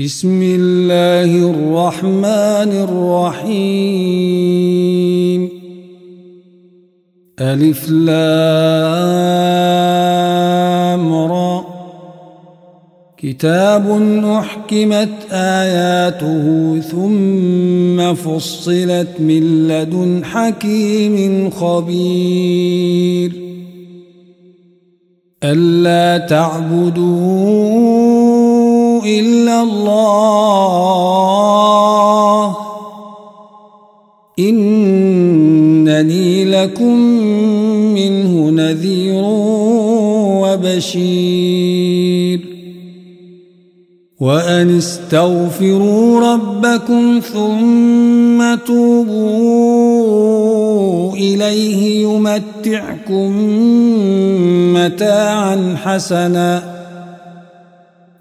بسم الله الرحمن الرحيم ألف لام را كتاب أحكمت آياته ثم فصلت من لدن حكيم خبير ألا تعبدون إلا الله. إنني لكم منه نذير وبشير. وأن استغفروا ربكم ثم توبوا إليه يمتعكم متاعا حسناً.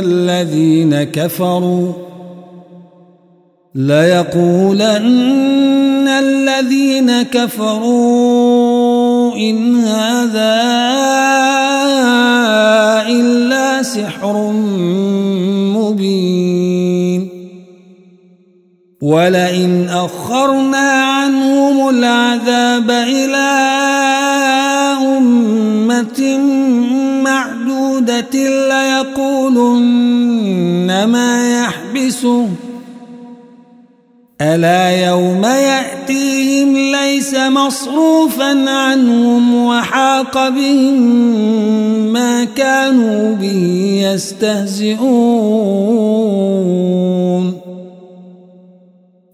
الذين كفروا ليقولن الذين كفروا إن هذا إلا سحر مبين ولئن أخرنا عنهم العذاب إلى أمة ليقولن ما يحبسه. ألا يوم يأتيهم ليس مصروفا عنهم وحاق بهم ما كانوا به يستهزئون.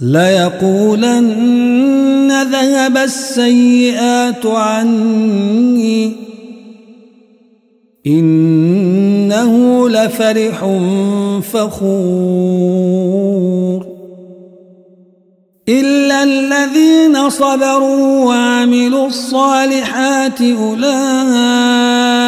ليقولن ذهب السيئات عني. إنه لفرح فخور. إلا الذين صبروا وعملوا الصالحات أولئك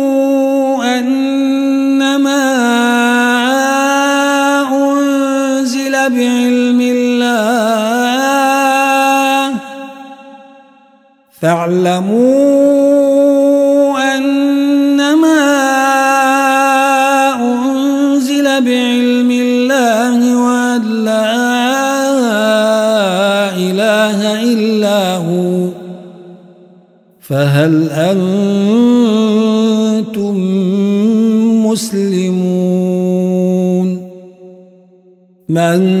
فاعلموا أنما أنزل بعلم الله وأن لا إله إلا هو. فهل أنتم مسلمون؟ من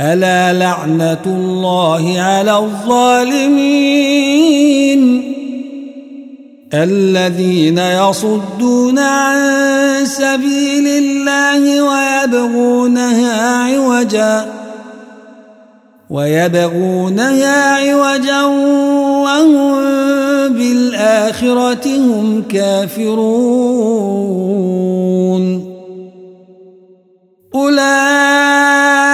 ألا لعنة الله على الظالمين؟ الذين يصدون عن سبيل الله ويبغونها عوجا ويبغونها عوجا وهم بالآخرة هم كافرون. أولئك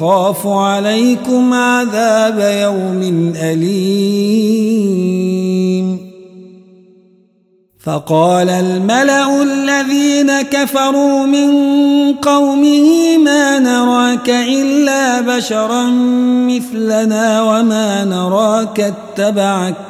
أخاف عليكم عذاب يوم أليم. فقال الملأ الذين كفروا من قومه ما نراك إلا بشرا مثلنا وما نراك اتبعك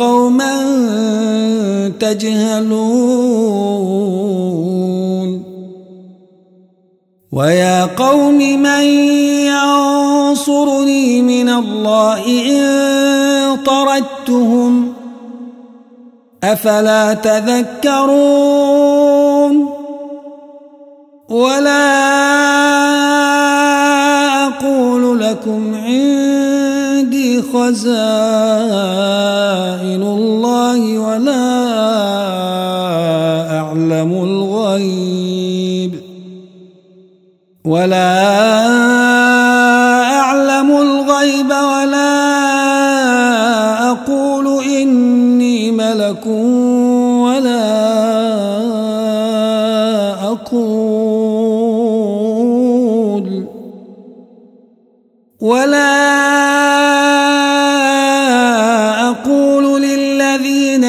قوما تجهلون ويا قوم من ينصرني من الله إن طردتهم أفلا تذكرون ولا أقول لكم عندي خزائن الله ولا أعلم الغيب ولا أعلم الغيب ولا أقول إني ملك ولا أقول ولا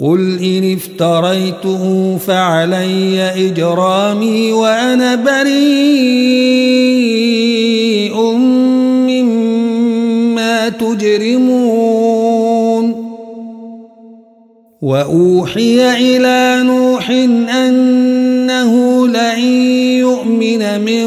قل إن افتريته فعلي إجرامي وأنا بريء مما تجرمون وأوحي إلى نوح أنه لن يؤمن من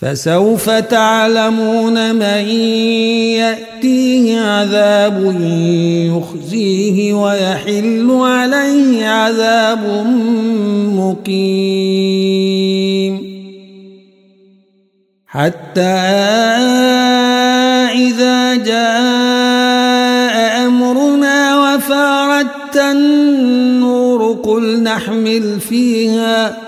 فسوف تعلمون من يأتيه عذاب يخزيه ويحل عليه عذاب مقيم. حتى إذا جاء أمرنا وفاردت النور قل نحمل فيها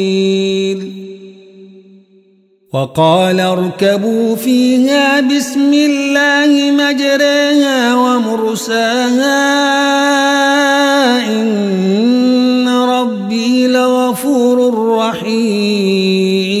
وقال اركبوا فيها بسم الله مجريها ومرساها إن ربي لغفور رحيم.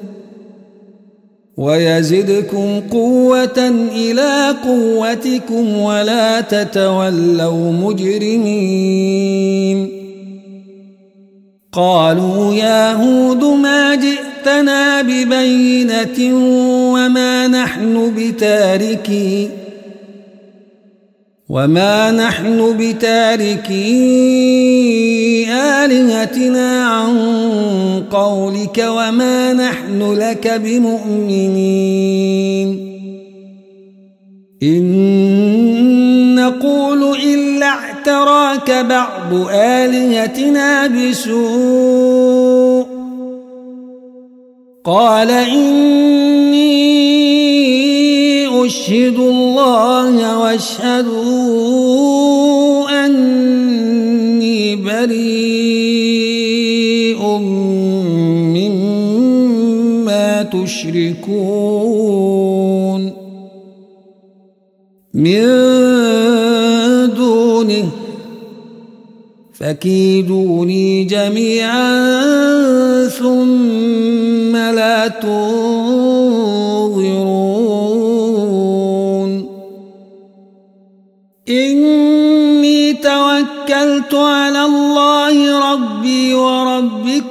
ويزدكم قوة إلى قوتكم ولا تتولوا مجرمين. قالوا يا هود ما جئتنا ببينة وما نحن بتاركي وما نحن بتاركي آلهتنا عن قولك وما نحن لك بمؤمنين. إن نقول إلا اعتراك بعض آلهتنا بسوء. قال إني أشهد الله واشهدوا بريء مما تشركون من دونه فكيدوني جميعا ثم لا تنظرون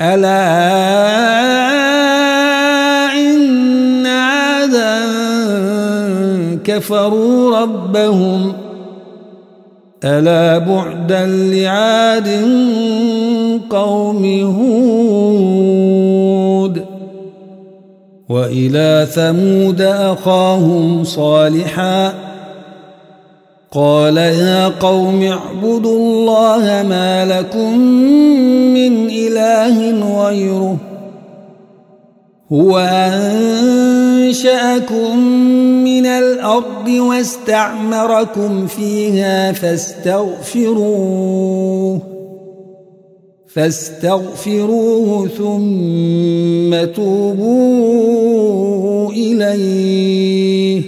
ألا إن عادا كفروا ربهم ألا بعدا لعاد قوم هود وإلى ثمود أخاهم صالحا قال يا قوم اعبدوا الله ما لكم من إله غيره هو أنشأكم من الأرض واستعمركم فيها فاستغفروه فاستغفروه ثم توبوا إليه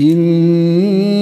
إن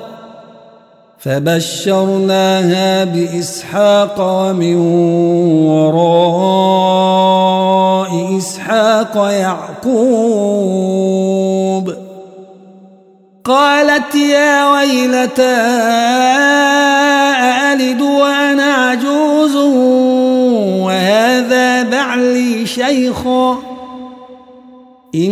فبشرناها بإسحاق ومن وراء إسحاق يعقوب. قالت يا ويلتى أألد وأنا عجوز وهذا بعلي شيخا؟ إن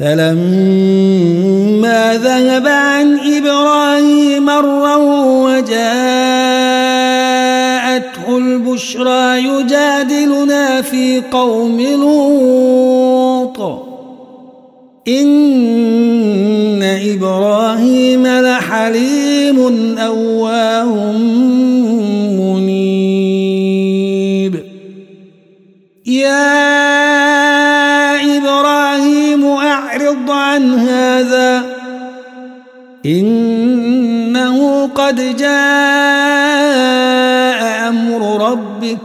فلما ذهب عن إبراهيم الروع وجاءته البشرى يجادلنا في قوم لوط. إن إبراهيم لحليم أواه. إنه قد جاء أمر ربك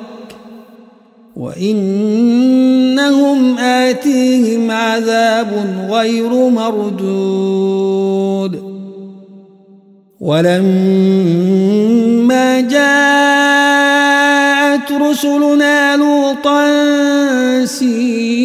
وإنهم آتيهم عذاب غير مردود. ولما جاءت رسلنا لوطا سيء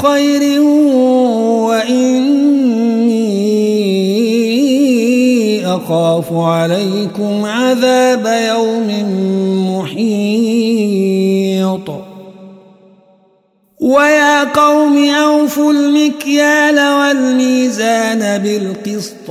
بخير وإني أخاف عليكم عذاب يوم محيط. ويا قوم أوفوا المكيال والميزان بالقسط.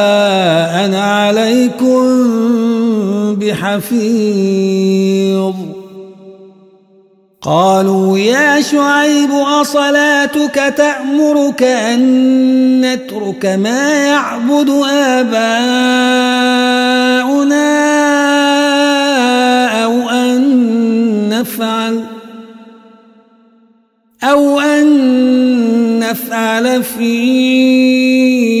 بحفيظ قالوا يا شعيب أصلاتك تأمرك أن نترك ما يعبد آباؤنا أو أن نفعل أو أن نفعل في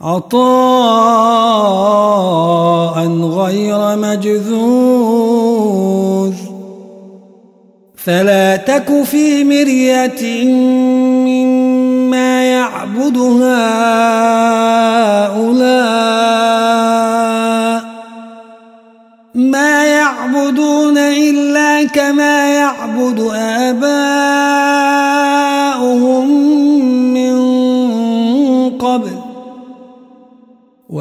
عطاء غير مجذوذ. فلا تك في مرية مما يعبد هؤلاء. ما يعبدون إلا كما يعبد آباؤهم.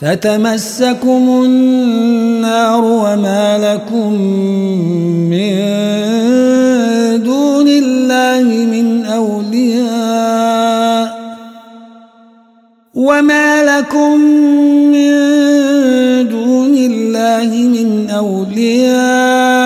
فتمسكم النار وما لكم من دون الله من أولياء وما لكم من الله من أولياء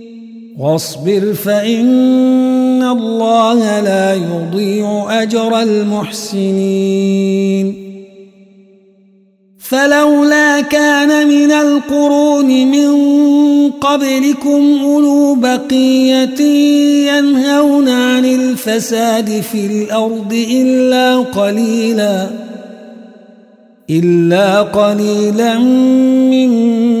واصبر فإن الله لا يضيع أجر المحسنين. فلولا كان من القرون من قبلكم أولو بقية ينهون عن الفساد في الأرض إلا قليلاً إلا قليلا ممن